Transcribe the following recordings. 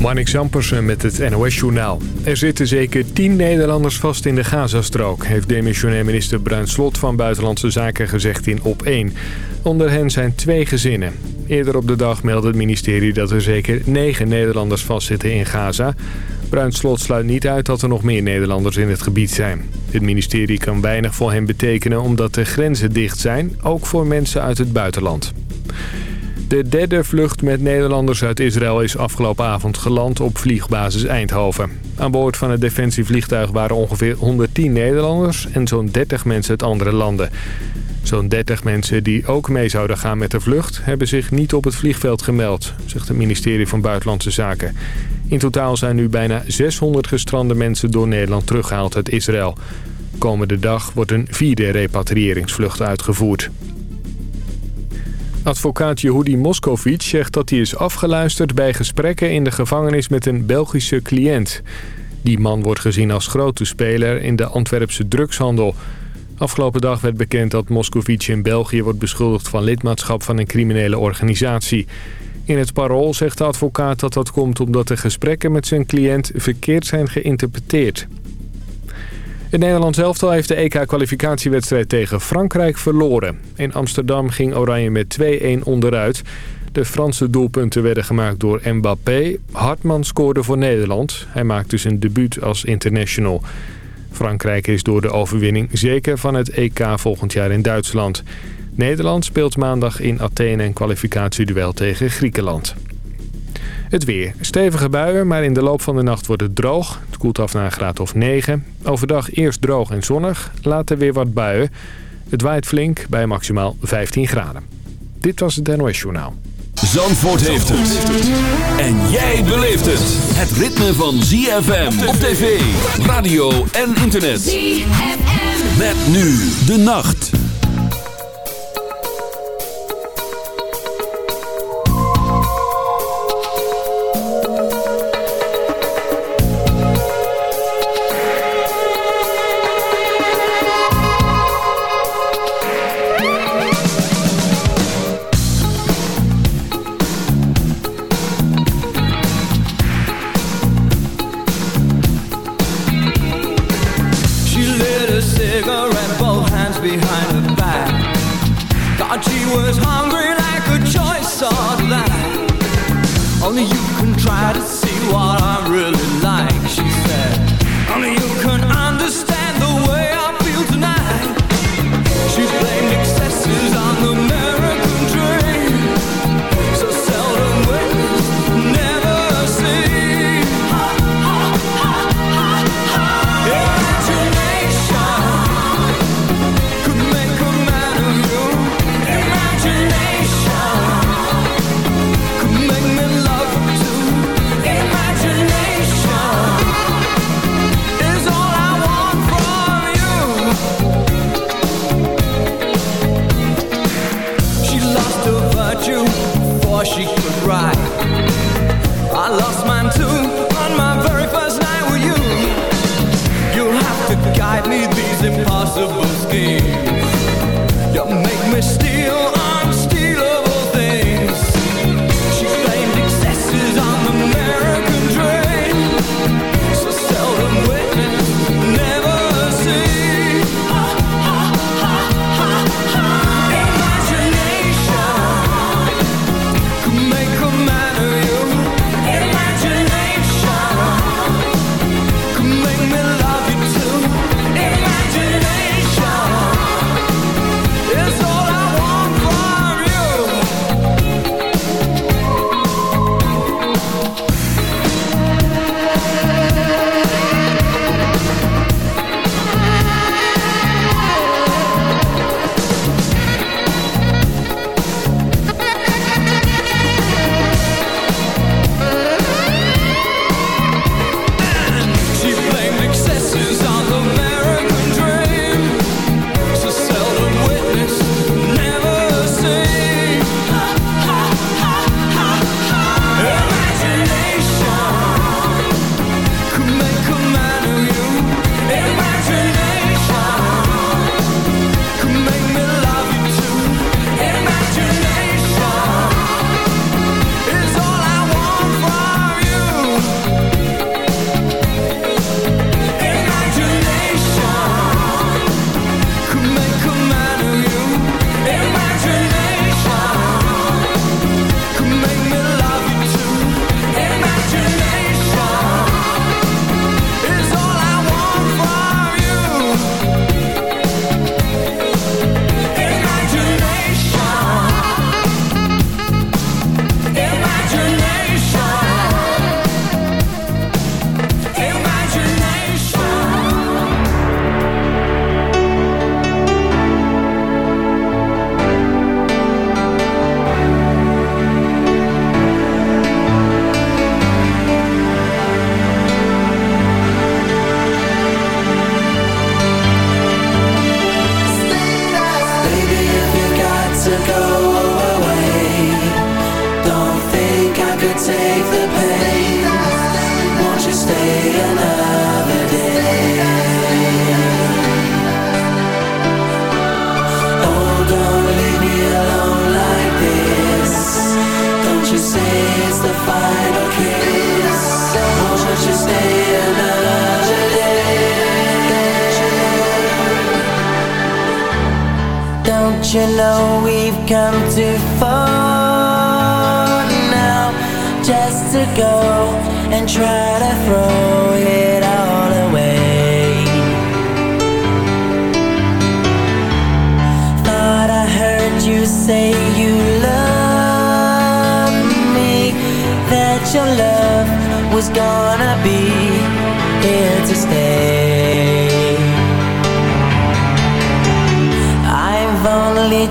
Marnik Zampersen met het NOS-journaal. Er zitten zeker tien Nederlanders vast in de Gazastrook... heeft demissionair minister Bruin Slot van Buitenlandse Zaken gezegd in Op1. Onder hen zijn twee gezinnen. Eerder op de dag meldde het ministerie dat er zeker negen Nederlanders vastzitten in Gaza. Bruin Slot sluit niet uit dat er nog meer Nederlanders in het gebied zijn. Het ministerie kan weinig voor hen betekenen omdat de grenzen dicht zijn... ook voor mensen uit het buitenland. De derde vlucht met Nederlanders uit Israël is afgelopen avond geland op vliegbasis Eindhoven. Aan boord van het defensievliegtuig waren ongeveer 110 Nederlanders en zo'n 30 mensen uit andere landen. Zo'n 30 mensen die ook mee zouden gaan met de vlucht... hebben zich niet op het vliegveld gemeld, zegt het ministerie van Buitenlandse Zaken. In totaal zijn nu bijna 600 gestrande mensen door Nederland teruggehaald uit Israël. Komende dag wordt een vierde repatriëringsvlucht uitgevoerd. Advocaat Yehudi Moscovic zegt dat hij is afgeluisterd bij gesprekken in de gevangenis met een Belgische cliënt. Die man wordt gezien als grote speler in de Antwerpse drugshandel. Afgelopen dag werd bekend dat Moscovic in België wordt beschuldigd van lidmaatschap van een criminele organisatie. In het parool zegt de advocaat dat dat komt omdat de gesprekken met zijn cliënt verkeerd zijn geïnterpreteerd. Het Nederlands elftal heeft de EK-kwalificatiewedstrijd tegen Frankrijk verloren. In Amsterdam ging Oranje met 2-1 onderuit. De Franse doelpunten werden gemaakt door Mbappé. Hartman scoorde voor Nederland. Hij maakte zijn debuut als international. Frankrijk is door de overwinning zeker van het EK volgend jaar in Duitsland. Nederland speelt maandag in Athene een kwalificatieduel tegen Griekenland. Het weer. Stevige buien, maar in de loop van de nacht wordt het droog. Het koelt af naar een graad of 9. Overdag eerst droog en zonnig, later weer wat buien. Het waait flink bij maximaal 15 graden. Dit was het NOS Journaal. Zandvoort heeft het. En jij beleeft het. Het ritme van ZFM op tv, radio en internet. ZFM. Met nu de nacht.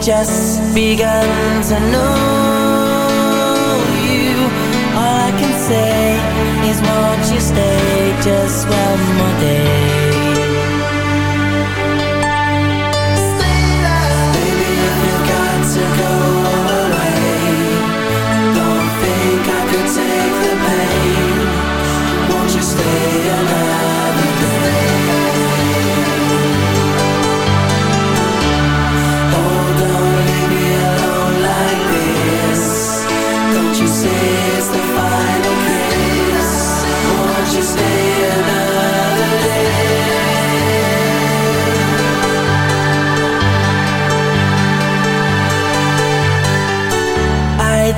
just begun to know.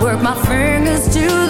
work my fingers to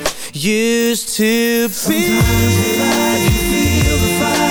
Used to be. Sometimes you feel the fight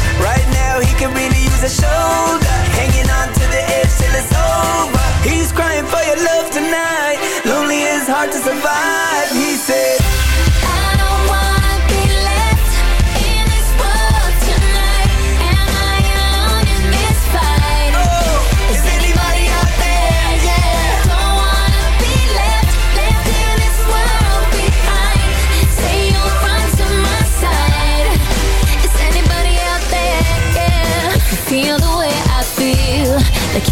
Right now, he could really use a shoulder hanging on to the edge till it's over. He's crying for your love tonight. Lonely is hard to survive.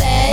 bed.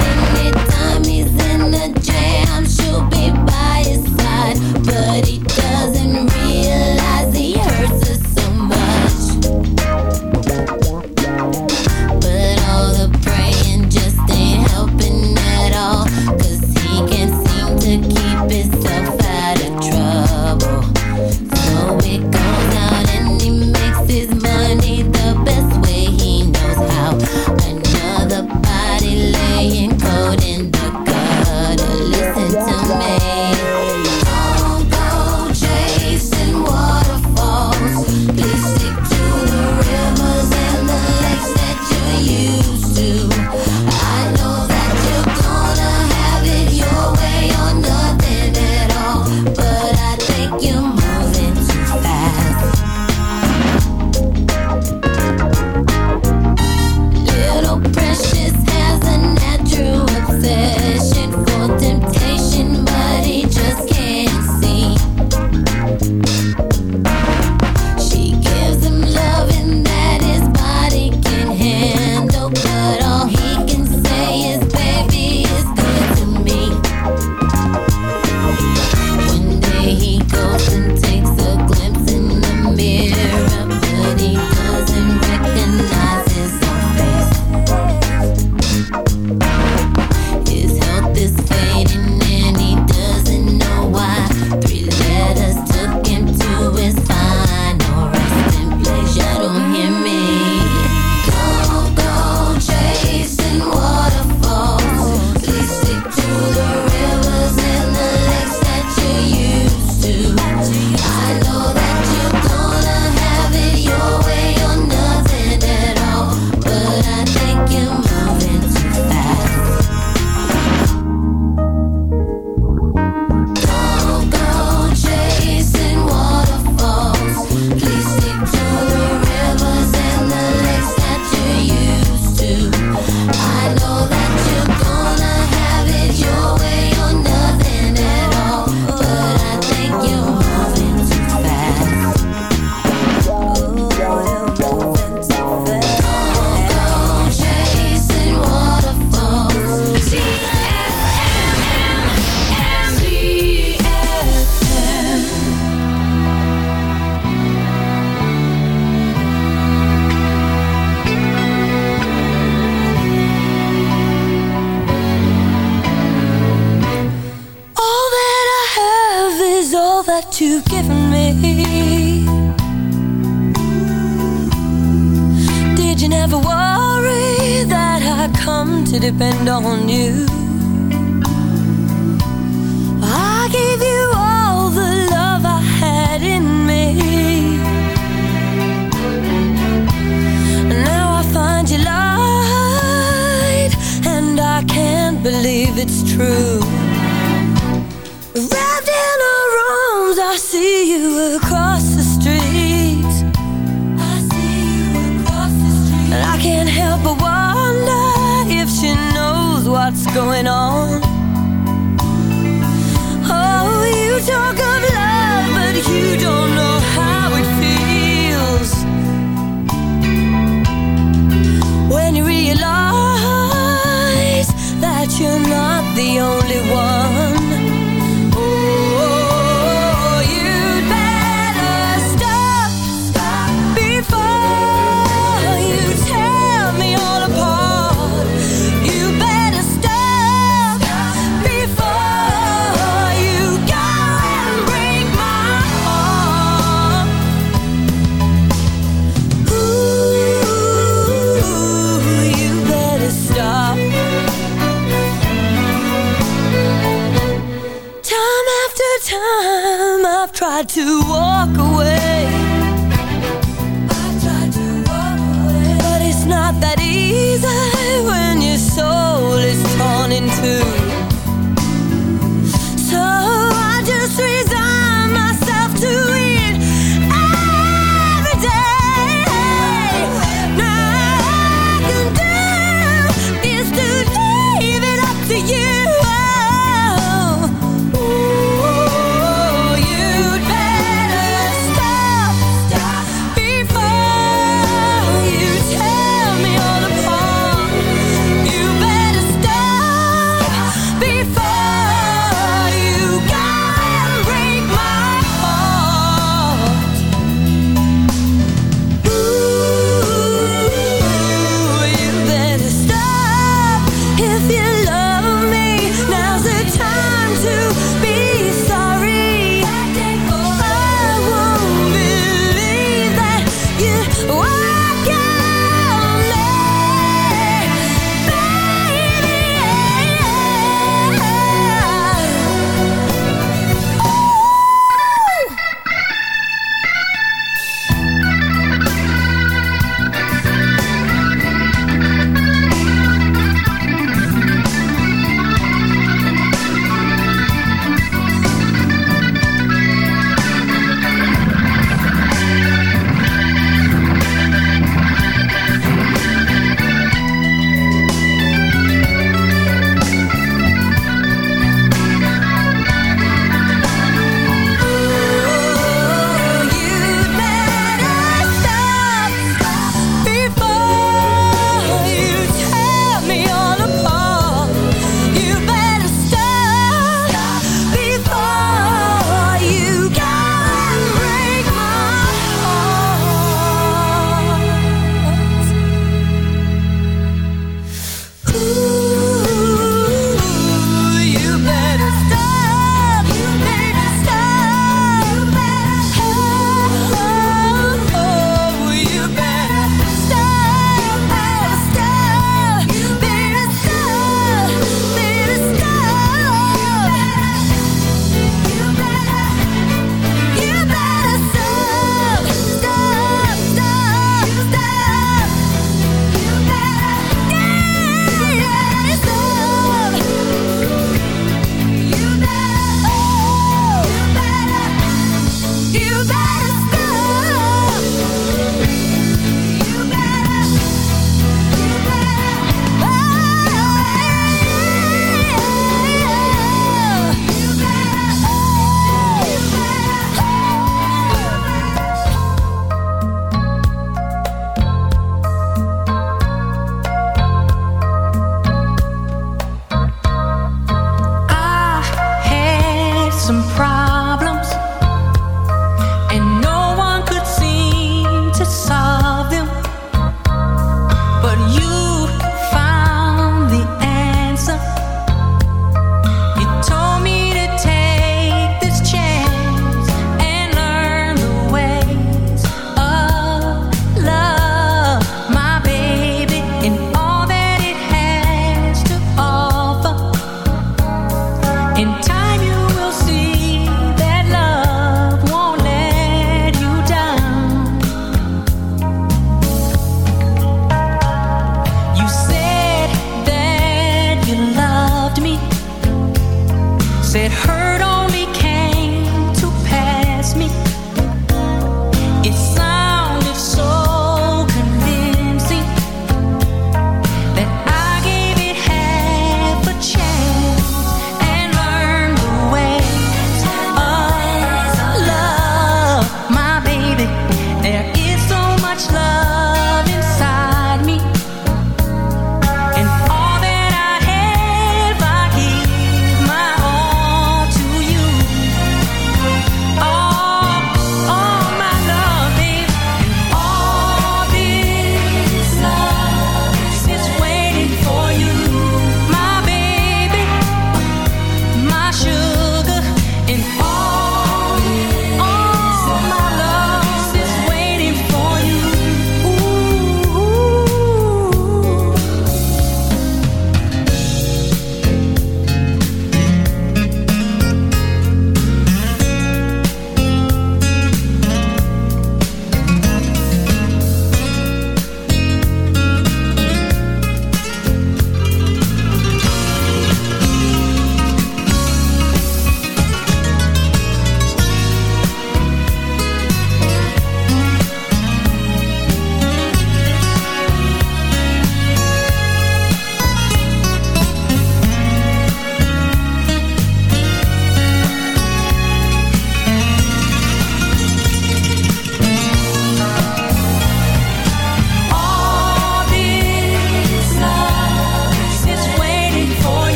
Only one.